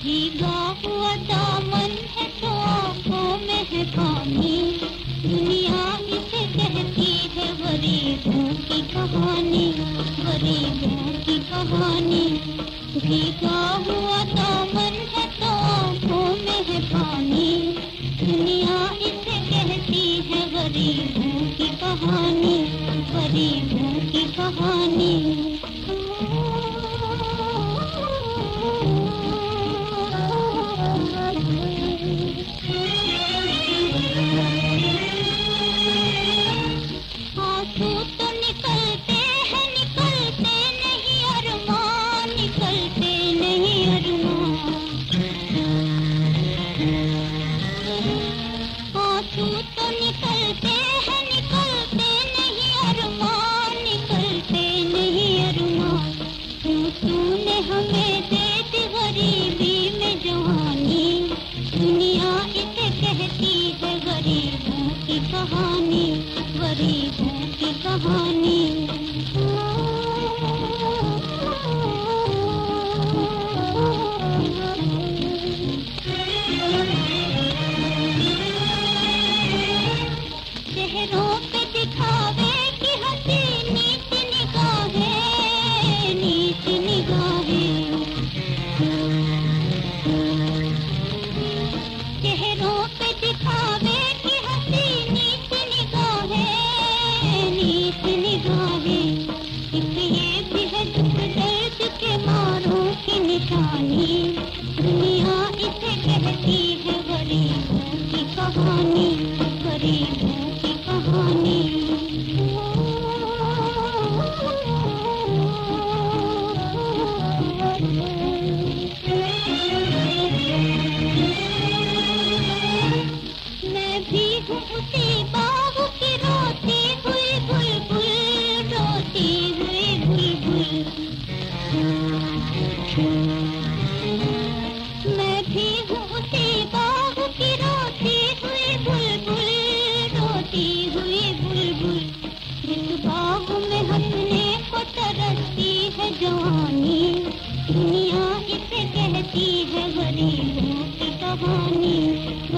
भीगा हुआ दामन तो में पानी। दुनिया इसे कहती है गरीब भीगा हुआ तो दामन है तो आँखों में है पानी। दुनिया इसे कहती है गरीब। होनी